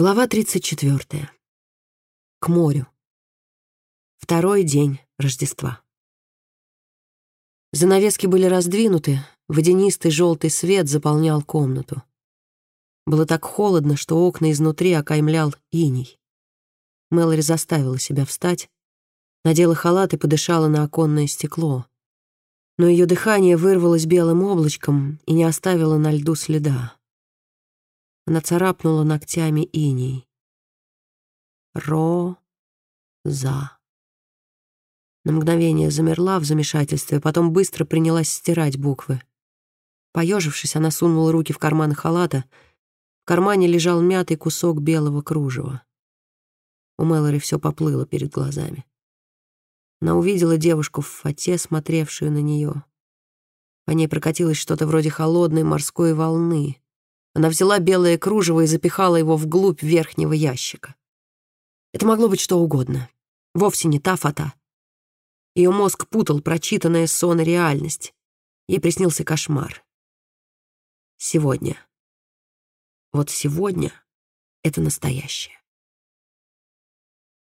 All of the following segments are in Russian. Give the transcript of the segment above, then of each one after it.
Глава 34. К морю. Второй день Рождества. Занавески были раздвинуты, водянистый желтый свет заполнял комнату. Было так холодно, что окна изнутри окаймлял иней. Мэлори заставила себя встать, надела халат и подышала на оконное стекло. Но ее дыхание вырвалось белым облачком и не оставило на льду следа. Она царапнула ногтями иней. Ро-за. На мгновение замерла в замешательстве, потом быстро принялась стирать буквы. Поежившись, она сунула руки в карманы халата. В кармане лежал мятый кусок белого кружева. У Мэлори все поплыло перед глазами. Она увидела девушку в фате, смотревшую на нее. По ней прокатилось что-то вроде холодной морской волны. Она взяла белое кружево и запихала его вглубь верхнего ящика. Это могло быть что угодно. Вовсе не та фата. Ее мозг путал прочитанное сон и реальность. Ей приснился кошмар. Сегодня. Вот сегодня — это настоящее.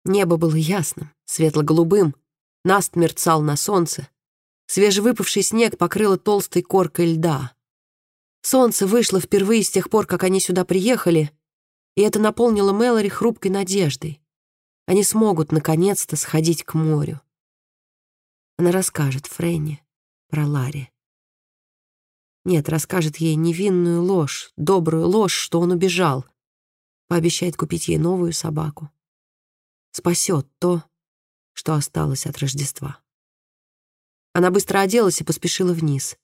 Небо было ясным, светло-голубым, наст мерцал на солнце. Свежевыпавший снег покрыло толстой коркой льда. Солнце вышло впервые с тех пор, как они сюда приехали, и это наполнило Мэлори хрупкой надеждой. Они смогут, наконец-то, сходить к морю. Она расскажет Фрэнни про Ларри. Нет, расскажет ей невинную ложь, добрую ложь, что он убежал. Пообещает купить ей новую собаку. Спасет то, что осталось от Рождества. Она быстро оделась и поспешила вниз.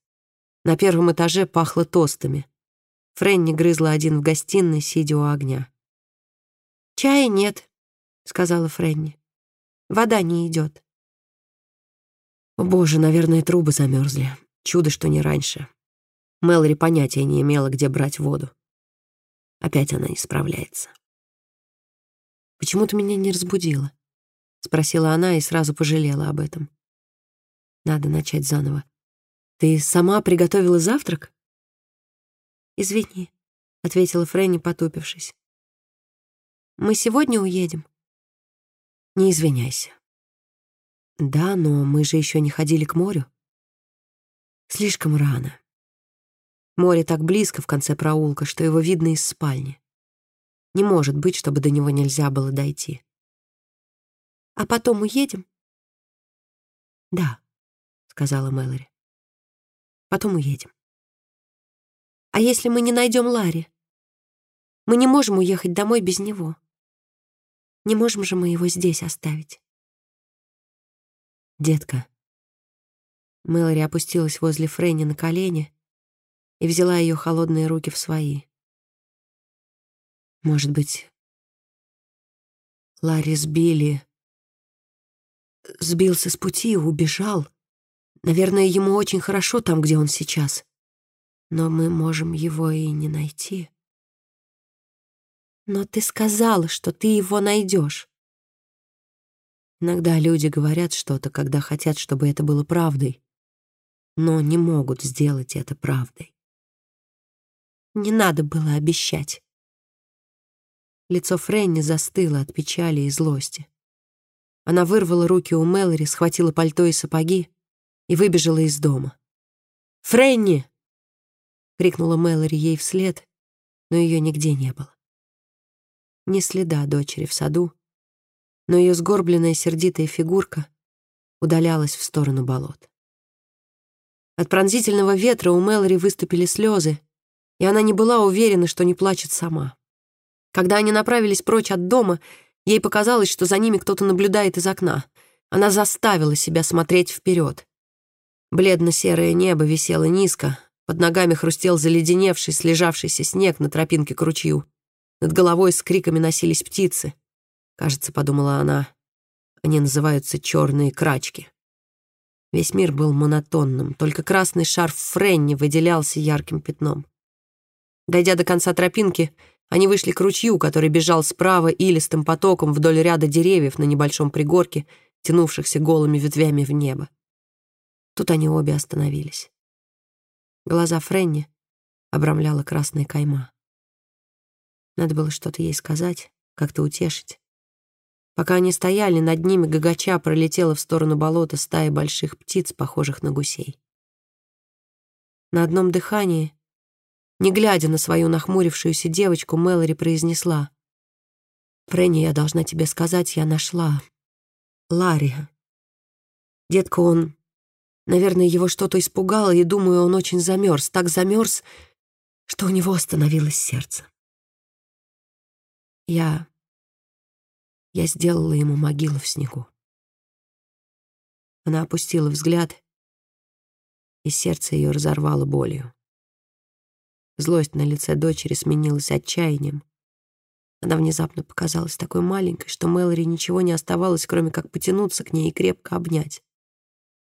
На первом этаже пахло тостами. Фрэнни грызла один в гостиной, сидя у огня. «Чая нет», — сказала Фрэнни. «Вода не идет». О боже, наверное, трубы замерзли. Чудо, что не раньше. Мэлори понятия не имела, где брать воду. Опять она не справляется. «Почему ты меня не разбудила?» — спросила она и сразу пожалела об этом. Надо начать заново. Ты сама приготовила завтрак? Извини, ответила Фрэнни, потупившись. Мы сегодня уедем. Не извиняйся. Да, но мы же еще не ходили к морю. Слишком рано. Море так близко в конце проулка, что его видно из спальни. Не может быть, чтобы до него нельзя было дойти. А потом уедем? Да, сказала Мэлори. Потом уедем. А если мы не найдем Ларри? Мы не можем уехать домой без него. Не можем же мы его здесь оставить. Детка. Мэлори опустилась возле Фрэнни на колени и взяла ее холодные руки в свои. Может быть, Ларри сбили, сбился с пути убежал. Наверное, ему очень хорошо там, где он сейчас. Но мы можем его и не найти. Но ты сказала, что ты его найдешь. Иногда люди говорят что-то, когда хотят, чтобы это было правдой, но не могут сделать это правдой. Не надо было обещать. Лицо Фрэнни застыло от печали и злости. Она вырвала руки у Мэлори, схватила пальто и сапоги и выбежала из дома. «Фрэнни!» — крикнула Мэлори ей вслед, но ее нигде не было. Ни следа дочери в саду, но ее сгорбленная сердитая фигурка удалялась в сторону болот. От пронзительного ветра у Мэлори выступили слезы, и она не была уверена, что не плачет сама. Когда они направились прочь от дома, ей показалось, что за ними кто-то наблюдает из окна. Она заставила себя смотреть вперед. Бледно-серое небо висело низко, под ногами хрустел заледеневший, слежавшийся снег на тропинке к ручью. Над головой с криками носились птицы. Кажется, подумала она, они называются черные крачки. Весь мир был монотонным, только красный шарф Френни выделялся ярким пятном. Дойдя до конца тропинки, они вышли к ручью, который бежал справа илистым потоком вдоль ряда деревьев на небольшом пригорке, тянувшихся голыми ветвями в небо. Тут они обе остановились. Глаза Френни обрамляла красная кайма. Надо было что-то ей сказать, как-то утешить. Пока они стояли, над ними гагача пролетела в сторону болота стая больших птиц, похожих на гусей. На одном дыхании, не глядя на свою нахмурившуюся девочку, Мэлори произнесла. «Фрэнни, я должна тебе сказать, я нашла Ларри. Детка, он... Наверное, его что-то испугало, и, думаю, он очень замерз, так замерз, что у него остановилось сердце. Я я сделала ему могилу в снегу. Она опустила взгляд, и сердце ее разорвало болью. Злость на лице дочери сменилась отчаянием. Она внезапно показалась такой маленькой, что Мэлори ничего не оставалось, кроме как потянуться к ней и крепко обнять.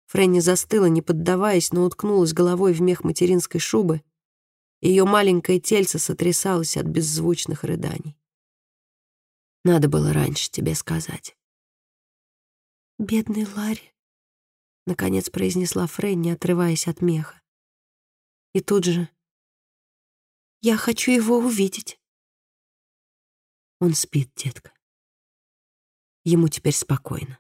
Фрэнни застыла, не поддаваясь, но уткнулась головой в мех материнской шубы, ее маленькое тельце сотрясалось от беззвучных рыданий. Надо было раньше тебе сказать. «Бедный Ларри», — наконец произнесла Фрэнни, отрываясь от меха. И тут же «Я хочу его увидеть». Он спит, детка. Ему теперь спокойно.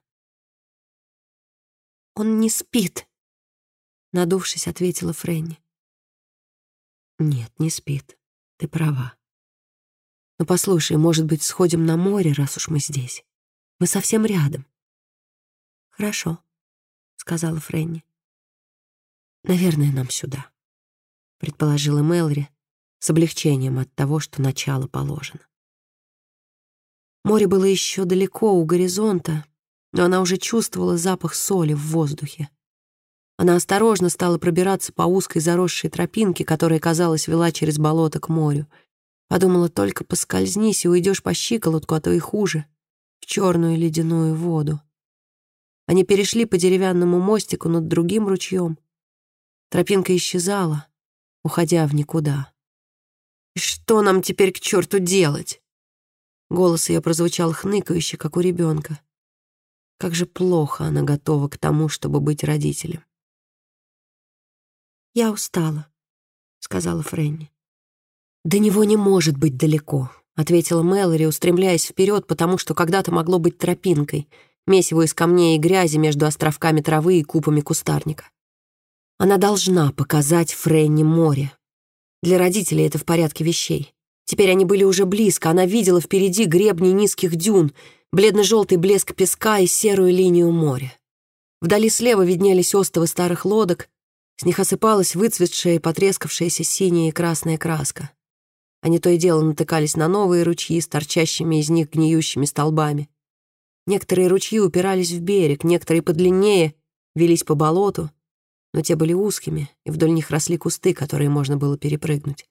«Он не спит», — надувшись, ответила Фрэнни. «Нет, не спит. Ты права. Но послушай, может быть, сходим на море, раз уж мы здесь? Мы совсем рядом. Хорошо, сказала Фрэнни. Наверное, нам сюда, предположила Мэлори с облегчением от того, что начало положено. Море было еще далеко у горизонта, но она уже чувствовала запах соли в воздухе. Она осторожно стала пробираться по узкой заросшей тропинке, которая, казалось, вела через болото к морю — Подумала, только поскользнись и уйдешь по щиколотку, а то и хуже, в черную ледяную воду. Они перешли по деревянному мостику над другим ручьем. Тропинка исчезала, уходя в никуда. «И что нам теперь к черту делать?» Голос ее прозвучал хныкающе, как у ребенка. Как же плохо она готова к тому, чтобы быть родителем. «Я устала», — сказала Фрэнни. «До него не может быть далеко», — ответила Мэлори, устремляясь вперед, потому что когда-то могло быть тропинкой, месиво из камней и грязи между островками травы и купами кустарника. Она должна показать Фрэнни море. Для родителей это в порядке вещей. Теперь они были уже близко, она видела впереди гребни низких дюн, бледно-желтый блеск песка и серую линию моря. Вдали слева виднелись остовы старых лодок, с них осыпалась выцветшая и потрескавшаяся синяя и красная краска. Они то и дело натыкались на новые ручьи с торчащими из них гниющими столбами. Некоторые ручьи упирались в берег, некоторые подлиннее велись по болоту, но те были узкими, и вдоль них росли кусты, которые можно было перепрыгнуть.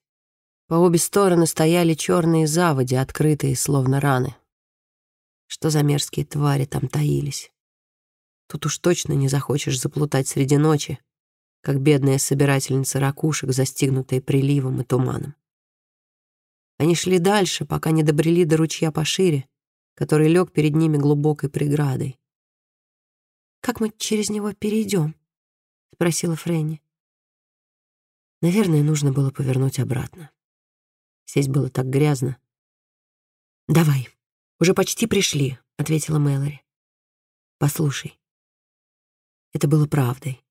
По обе стороны стояли черные заводи, открытые, словно раны. Что за мерзкие твари там таились? Тут уж точно не захочешь заплутать среди ночи, как бедная собирательница ракушек, застигнутая приливом и туманом. Они шли дальше, пока не добрели до ручья пошире, который лег перед ними глубокой преградой. «Как мы через него перейдем?» — спросила Фрэнни. Наверное, нужно было повернуть обратно. Здесь было так грязно. «Давай, уже почти пришли», — ответила Мэлори. «Послушай». Это было правдой.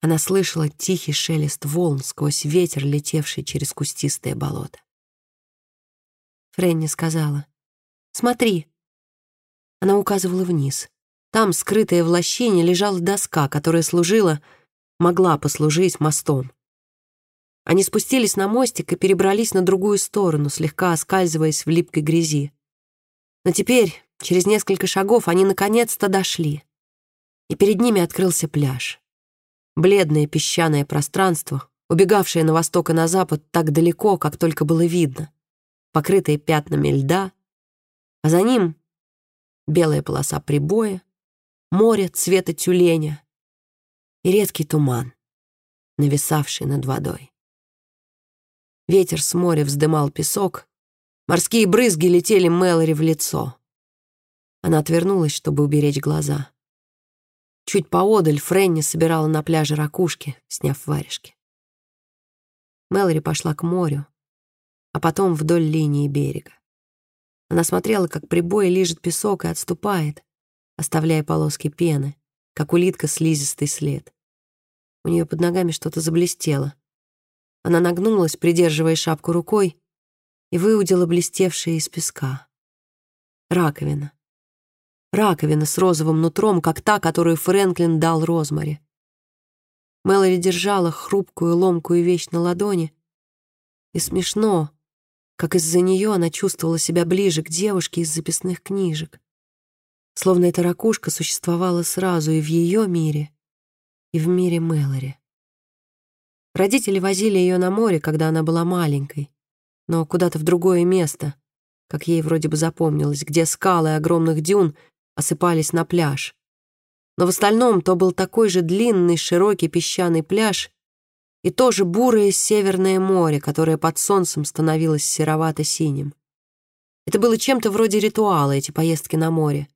Она слышала тихий шелест волн сквозь ветер, летевший через кустистое болото. Фрэнни сказала. «Смотри». Она указывала вниз. Там, скрытая в лощине, лежала доска, которая служила, могла послужить мостом. Они спустились на мостик и перебрались на другую сторону, слегка оскальзываясь в липкой грязи. Но теперь, через несколько шагов, они наконец-то дошли. И перед ними открылся пляж. Бледное песчаное пространство, убегавшее на восток и на запад так далеко, как только было видно покрытые пятнами льда, а за ним белая полоса прибоя, море цвета тюленя и редкий туман, нависавший над водой. Ветер с моря вздымал песок, морские брызги летели Мэлори в лицо. Она отвернулась, чтобы уберечь глаза. Чуть поодаль Фрэнни собирала на пляже ракушки, сняв варежки. Мэлори пошла к морю, а потом вдоль линии берега. Она смотрела, как прибой лижет песок и отступает, оставляя полоски пены, как улитка слизистый след. У нее под ногами что-то заблестело. Она нагнулась, придерживая шапку рукой, и выудила блестевшее из песка. Раковина. Раковина с розовым нутром, как та, которую Фрэнклин дал Розмари. Мэлори держала хрупкую ломкую вещь на ладони, и смешно, как из-за нее она чувствовала себя ближе к девушке из записных книжек. Словно эта ракушка существовала сразу и в ее мире, и в мире Мэлори. Родители возили ее на море, когда она была маленькой, но куда-то в другое место, как ей вроде бы запомнилось, где скалы огромных дюн осыпались на пляж. Но в остальном то был такой же длинный, широкий песчаный пляж и тоже бурое северное море, которое под солнцем становилось серовато-синим. Это было чем-то вроде ритуала, эти поездки на море.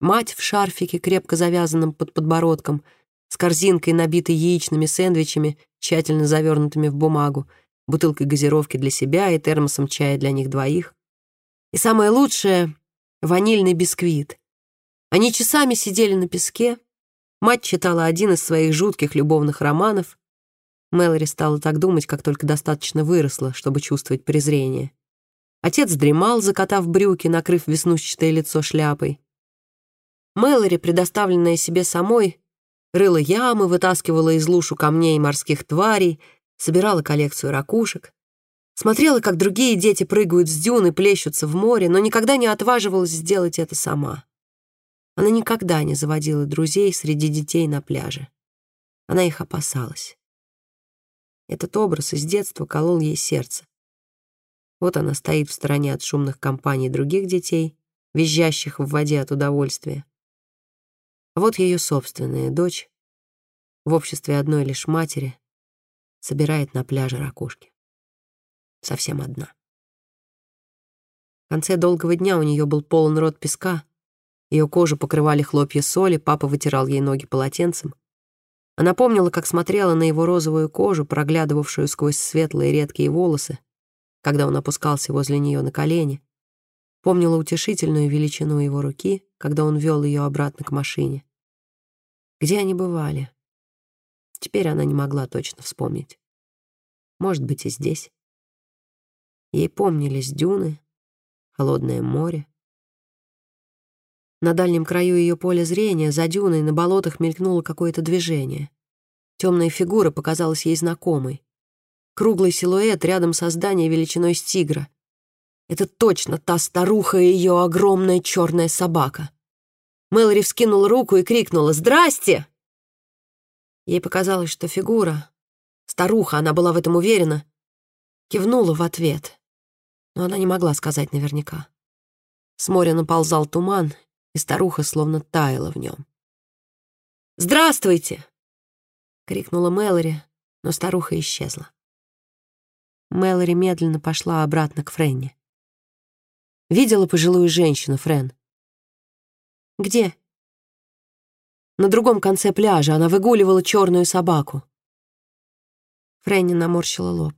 Мать в шарфике, крепко завязанном под подбородком, с корзинкой, набитой яичными сэндвичами, тщательно завернутыми в бумагу, бутылкой газировки для себя и термосом чая для них двоих. И самое лучшее — ванильный бисквит. Они часами сидели на песке, мать читала один из своих жутких любовных романов. Мэлори стала так думать, как только достаточно выросла, чтобы чувствовать презрение. Отец дремал, закатав брюки, накрыв веснущатое лицо шляпой. Мэлори, предоставленная себе самой, рыла ямы, вытаскивала из лушу камней морских тварей, собирала коллекцию ракушек, смотрела, как другие дети прыгают с дюн и плещутся в море, но никогда не отваживалась сделать это сама. Она никогда не заводила друзей среди детей на пляже. Она их опасалась. Этот образ из детства колол ей сердце. Вот она стоит в стороне от шумных компаний других детей, визжащих в воде от удовольствия. А вот ее собственная дочь в обществе одной лишь матери, собирает на пляже ракушки. Совсем одна. В конце долгого дня у нее был полон рот песка, ее кожу покрывали хлопья соли, папа вытирал ей ноги полотенцем. Она помнила, как смотрела на его розовую кожу, проглядывавшую сквозь светлые редкие волосы, когда он опускался возле нее на колени, помнила утешительную величину его руки, когда он вел ее обратно к машине. Где они бывали? Теперь она не могла точно вспомнить. Может быть, и здесь. Ей помнились дюны, холодное море. На дальнем краю ее поля зрения, за дюной, на болотах мелькнуло какое-то движение. Темная фигура показалась ей знакомой. Круглый силуэт рядом со зданием величиной с тигра. Это точно та старуха и ее огромная черная собака. Мэлори вскинула руку и крикнула «Здрасте!» Ей показалось, что фигура, старуха, она была в этом уверена, кивнула в ответ, но она не могла сказать наверняка. С моря наползал туман, и старуха словно таяла в нем. «Здравствуйте!» — крикнула Мэлори, но старуха исчезла. Мэлори медленно пошла обратно к Френни. Видела пожилую женщину, Френ? «Где?» На другом конце пляжа она выгуливала черную собаку. Фрэнни наморщила лоб.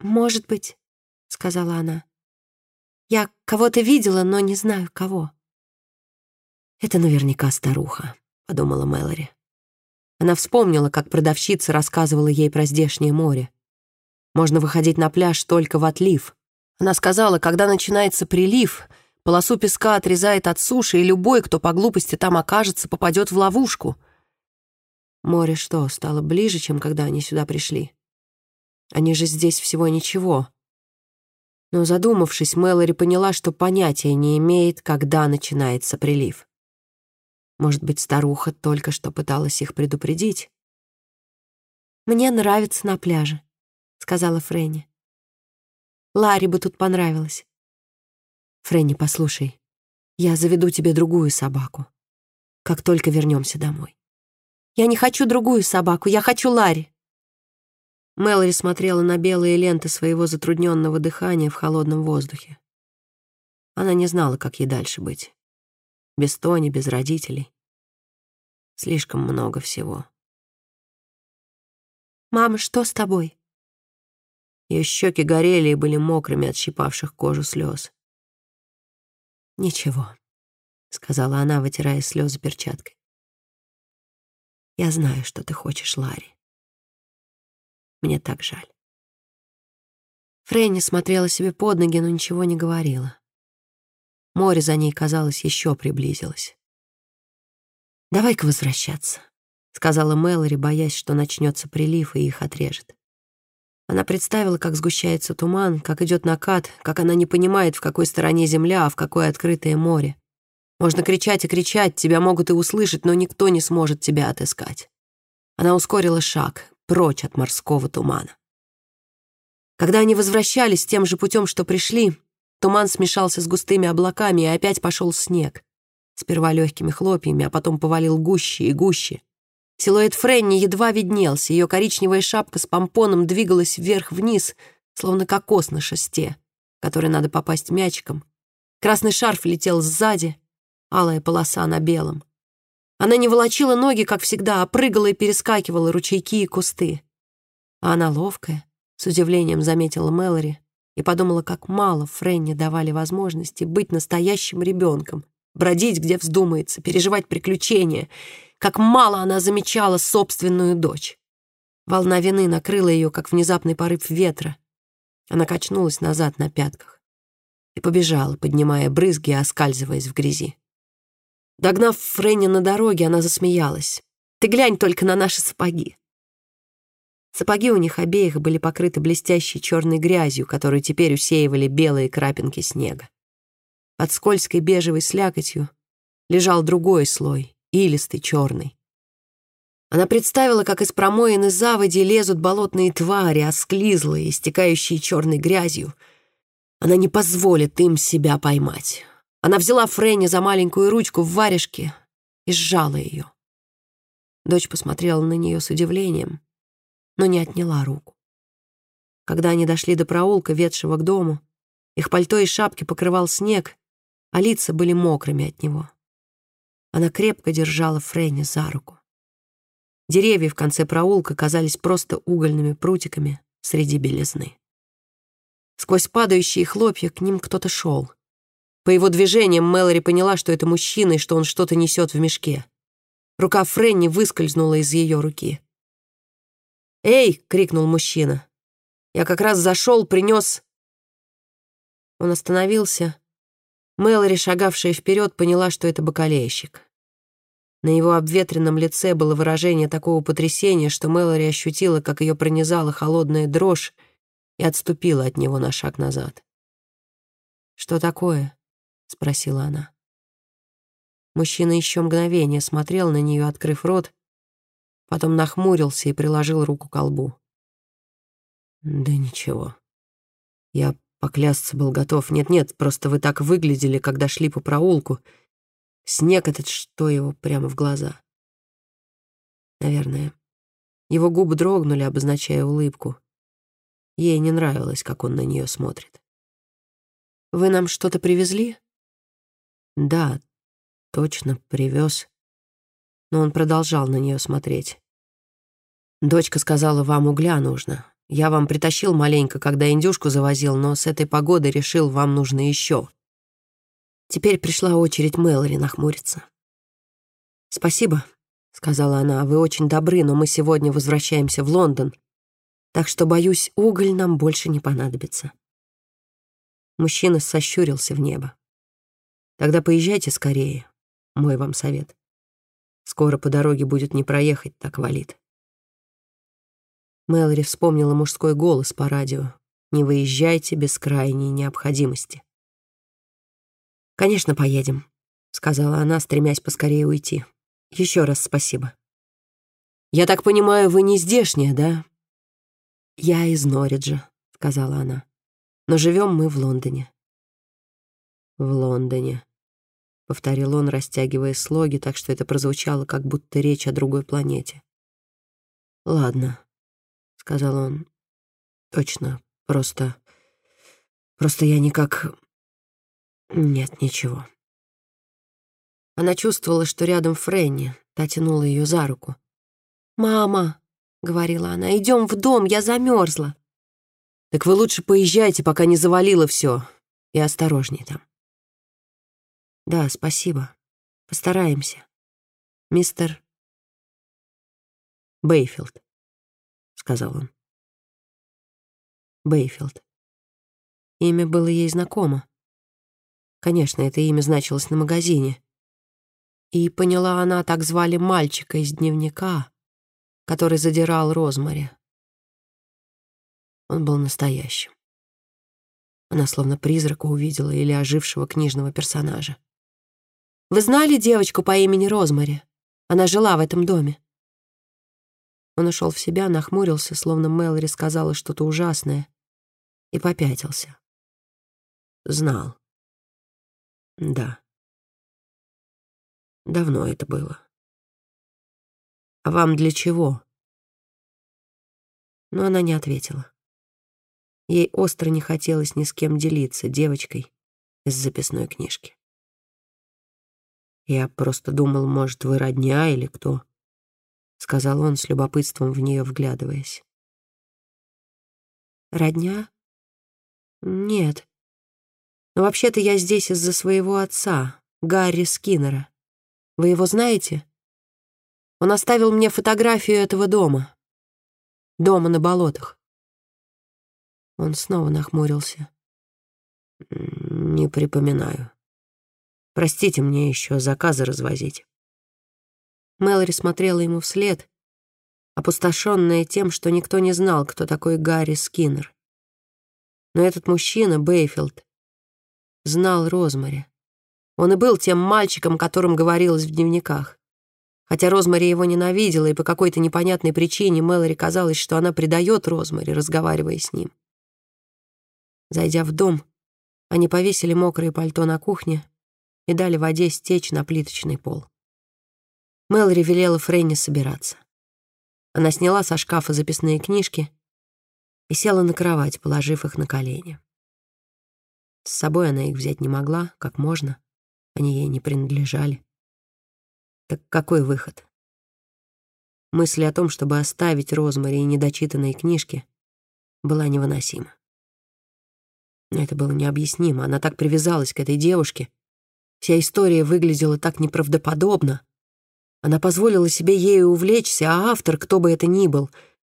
«Может быть», — сказала она. «Я кого-то видела, но не знаю, кого». «Это наверняка старуха», — подумала Мэлори. Она вспомнила, как продавщица рассказывала ей про здешнее море. Можно выходить на пляж только в отлив. Она сказала, когда начинается прилив — Полосу песка отрезает от суши, и любой, кто по глупости там окажется, попадет в ловушку. Море что, стало ближе, чем когда они сюда пришли? Они же здесь всего ничего. Но задумавшись, Мэлори поняла, что понятия не имеет, когда начинается прилив. Может быть, старуха только что пыталась их предупредить? «Мне нравится на пляже», — сказала Фрэнни. «Ларри бы тут понравилось». Фрэнни, послушай, я заведу тебе другую собаку, как только вернемся домой. Я не хочу другую собаку, я хочу Ларри. Мэлори смотрела на белые ленты своего затрудненного дыхания в холодном воздухе. Она не знала, как ей дальше быть. Без Тони, без родителей. Слишком много всего. «Мама, что с тобой?» Ее щеки горели и были мокрыми от щипавших кожу слез. «Ничего», — сказала она, вытирая слезы перчаткой. «Я знаю, что ты хочешь, Ларри. Мне так жаль». Фрэнни смотрела себе под ноги, но ничего не говорила. Море за ней, казалось, еще приблизилось. «Давай-ка возвращаться», — сказала Мэлори, боясь, что начнется прилив и их отрежет. Она представила, как сгущается туман, как идет накат, как она не понимает, в какой стороне земля, а в какое открытое море. Можно кричать и кричать, тебя могут и услышать, но никто не сможет тебя отыскать. Она ускорила шаг, прочь от морского тумана. Когда они возвращались тем же путем, что пришли, туман смешался с густыми облаками, и опять пошел снег. Сперва легкими хлопьями, а потом повалил гуще и гуще. Силуэт Френни едва виднелся, ее коричневая шапка с помпоном двигалась вверх-вниз, словно кокос на шесте, который надо попасть мячиком. Красный шарф летел сзади, алая полоса на белом. Она не волочила ноги, как всегда, а прыгала и перескакивала ручейки и кусты. А она ловкая, с удивлением заметила Мэлори и подумала, как мало Френни давали возможности быть настоящим ребенком, бродить, где вздумается, переживать приключения, как мало она замечала собственную дочь. Волна вины накрыла ее, как внезапный порыв ветра. Она качнулась назад на пятках и побежала, поднимая брызги и оскальзываясь в грязи. Догнав Френни на дороге, она засмеялась. «Ты глянь только на наши сапоги!» Сапоги у них обеих были покрыты блестящей черной грязью, которую теперь усеивали белые крапинки снега. Под скользкой бежевой слякотью лежал другой слой, илистый, черный. Она представила, как из промоины заводи лезут болотные твари, осклизлые, истекающие черной грязью. Она не позволит им себя поймать. Она взяла Фрэнни за маленькую ручку в варежке и сжала ее. Дочь посмотрела на нее с удивлением но не отняла руку. Когда они дошли до проулка, ведшего к дому, их пальто и шапки покрывал снег, а лица были мокрыми от него. Она крепко держала Фрэнни за руку. Деревья в конце проулка казались просто угольными прутиками среди белизны. Сквозь падающие хлопья к ним кто-то шел. По его движениям Мэлори поняла, что это мужчина и что он что-то несет в мешке. Рука Фрэнни выскользнула из ее руки. «Эй!» — крикнул мужчина. «Я как раз зашел, принес...» Он остановился. Мэлори, шагавшая вперед, поняла, что это бакалейщик. На его обветренном лице было выражение такого потрясения, что Мэлори ощутила, как ее пронизала холодная дрожь и отступила от него на шаг назад. «Что такое?» — спросила она. Мужчина еще мгновение смотрел на нее, открыв рот, потом нахмурился и приложил руку к колбу. «Да ничего. Я поклясться был готов. Нет-нет, просто вы так выглядели, когда шли по проулку. Снег этот, что его, прямо в глаза. Наверное. Его губы дрогнули, обозначая улыбку. Ей не нравилось, как он на нее смотрит. «Вы нам что-то привезли?» «Да, точно, привез но он продолжал на нее смотреть. «Дочка сказала, вам угля нужно. Я вам притащил маленько, когда индюшку завозил, но с этой погодой решил, вам нужно еще». Теперь пришла очередь Мэлори нахмуриться. «Спасибо», — сказала она, — «вы очень добры, но мы сегодня возвращаемся в Лондон, так что, боюсь, уголь нам больше не понадобится». Мужчина сощурился в небо. «Тогда поезжайте скорее, мой вам совет». Скоро по дороге будет не проехать, так валит. Мэлори вспомнила мужской голос по радио. «Не выезжайте без крайней необходимости». «Конечно, поедем», — сказала она, стремясь поскорее уйти. Еще раз спасибо». «Я так понимаю, вы не здешняя, да?» «Я из Норриджа», — сказала она. «Но живем мы в Лондоне». «В Лондоне», — повторил он, растягивая слоги, так что это прозвучало, как будто речь о другой планете. «Ладно», — сказал он. «Точно, просто... Просто я никак... Нет, ничего». Она чувствовала, что рядом Фрэнни, та тянула ее за руку. «Мама», — говорила она, — «идем в дом, я замерзла». «Так вы лучше поезжайте, пока не завалило все, и осторожней там». Да, спасибо. Постараемся. Мистер Бейфилд, сказал он. Бейфилд. Имя было ей знакомо. Конечно, это имя значилось на магазине. И поняла она, так звали мальчика из дневника, который задирал Розмари. Он был настоящим. Она словно призрака увидела или ожившего книжного персонажа. «Вы знали девочку по имени Розмари? Она жила в этом доме». Он ушел в себя, нахмурился, словно Мэлори сказала что-то ужасное, и попятился. Знал. Да. Давно это было. А вам для чего? Но она не ответила. Ей остро не хотелось ни с кем делиться девочкой из записной книжки. «Я просто думал, может, вы родня или кто?» — сказал он с любопытством в нее вглядываясь. «Родня? Нет. Но вообще-то я здесь из-за своего отца, Гарри Скиннера. Вы его знаете? Он оставил мне фотографию этого дома. Дома на болотах. Он снова нахмурился. «Не припоминаю. Простите, мне еще заказы развозить». Мэлори смотрела ему вслед, опустошенная тем, что никто не знал, кто такой Гарри Скиннер. Но этот мужчина, Бейфилд, знал Розмари. Он и был тем мальчиком, которым говорилось в дневниках. Хотя Розмари его ненавидела, и по какой-то непонятной причине Мэлори казалось, что она предает Розмари, разговаривая с ним. Зайдя в дом, они повесили мокрое пальто на кухне и дали воде стечь на плиточный пол. Мэлори велела Фрэнни собираться. Она сняла со шкафа записные книжки и села на кровать, положив их на колени. С собой она их взять не могла, как можно. Они ей не принадлежали. Так какой выход? Мысль о том, чтобы оставить Розмари и недочитанные книжки, была невыносима. Но это было необъяснимо. Она так привязалась к этой девушке. Вся история выглядела так неправдоподобно. Она позволила себе ею увлечься, а автор, кто бы это ни был,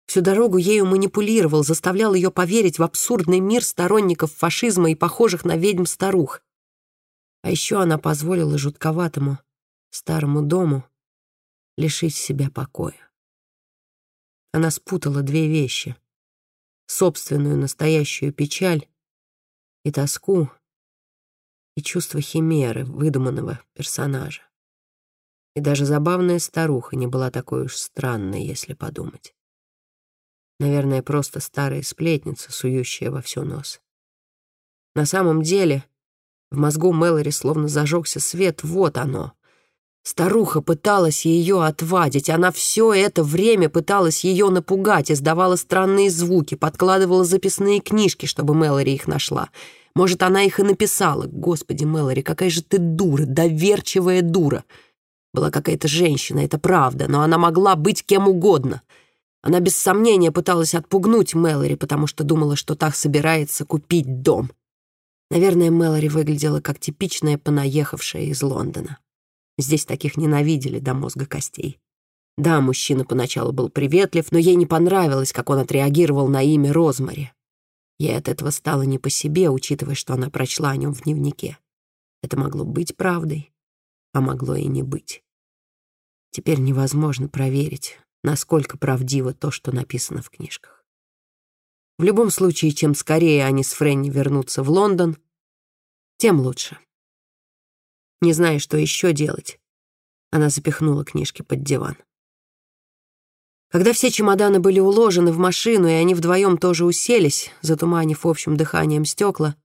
всю дорогу ею манипулировал, заставлял ее поверить в абсурдный мир сторонников фашизма и похожих на ведьм старух. А еще она позволила жутковатому старому дому лишить себя покоя. Она спутала две вещи — собственную настоящую печаль и тоску, и чувство химеры, выдуманного персонажа. И даже забавная старуха не была такой уж странной, если подумать. Наверное, просто старая сплетница, сующая во всю нос. На самом деле, в мозгу Мэлори словно зажегся свет, вот оно. Старуха пыталась ее отвадить, она все это время пыталась ее напугать, издавала странные звуки, подкладывала записные книжки, чтобы Мэлори их нашла. Может, она их и написала. Господи, Мэлори, какая же ты дура, доверчивая дура. Была какая-то женщина, это правда, но она могла быть кем угодно. Она без сомнения пыталась отпугнуть Мэлори, потому что думала, что так собирается купить дом. Наверное, Мэлори выглядела как типичная понаехавшая из Лондона. Здесь таких ненавидели до мозга костей. Да, мужчина поначалу был приветлив, но ей не понравилось, как он отреагировал на имя Розмари. Ей от этого стало не по себе, учитывая, что она прочла о нем в дневнике. Это могло быть правдой, а могло и не быть. Теперь невозможно проверить, насколько правдиво то, что написано в книжках. В любом случае, чем скорее они с Фрэнни вернутся в Лондон, тем лучше. Не зная, что еще делать, она запихнула книжки под диван. Когда все чемоданы были уложены в машину, и они вдвоем тоже уселись, затуманив общим дыханием стекла,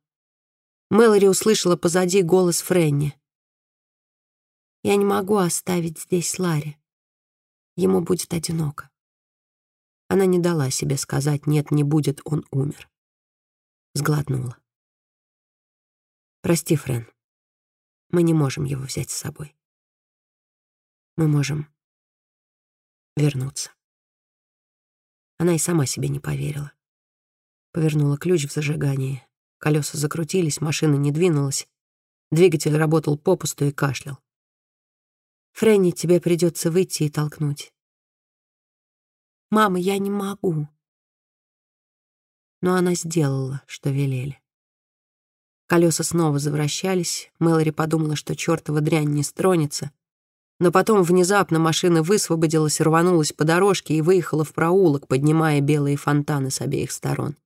Мэлори услышала позади голос Френни. «Я не могу оставить здесь Ларри. Ему будет одиноко». Она не дала себе сказать «нет, не будет, он умер». Сглотнула. «Прости, Френ. Мы не можем его взять с собой. Мы можем вернуться. Она и сама себе не поверила. Повернула ключ в зажигании. Колеса закрутились, машина не двинулась. Двигатель работал попусту и кашлял. «Фрэнни, тебе придется выйти и толкнуть». «Мама, я не могу». Но она сделала, что велели. Колеса снова завращались. Мэлори подумала, что чертова дрянь не стронется. Но потом внезапно машина высвободилась, рванулась по дорожке и выехала в проулок, поднимая белые фонтаны с обеих сторон.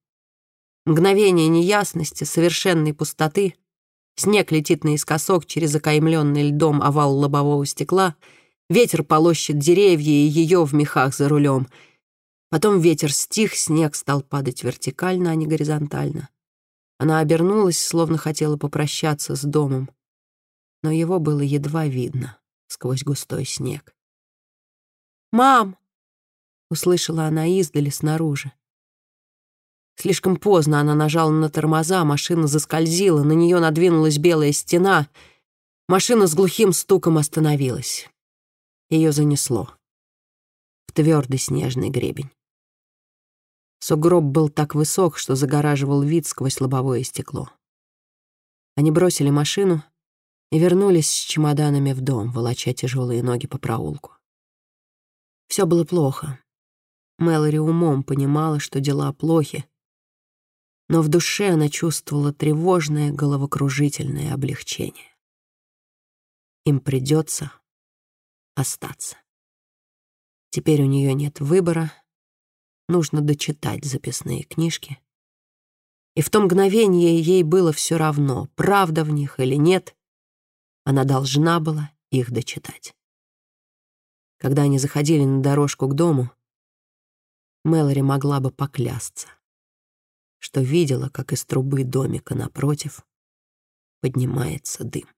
Мгновение неясности, совершенной пустоты. Снег летит наискосок через окаймленный льдом овал лобового стекла. Ветер полощет деревья и ее в мехах за рулем. Потом ветер стих, снег стал падать вертикально, а не горизонтально. Она обернулась, словно хотела попрощаться с домом. Но его было едва видно сквозь густой снег. «Мам!» — услышала она издали снаружи. Слишком поздно она нажала на тормоза, машина заскользила, на нее надвинулась белая стена. Машина с глухим стуком остановилась. Ее занесло в твердый снежный гребень. Сугроб был так высок, что загораживал вид сквозь лобовое стекло. Они бросили машину и вернулись с чемоданами в дом, волоча тяжелые ноги по проулку. Все было плохо. Мэлори умом понимала, что дела плохи, но в душе она чувствовала тревожное головокружительное облегчение. Им придется остаться. Теперь у нее нет выбора, нужно дочитать записные книжки. И в то мгновение ей было все равно, правда в них или нет, она должна была их дочитать. Когда они заходили на дорожку к дому, Мэлори могла бы поклясться что видела, как из трубы домика напротив поднимается дым.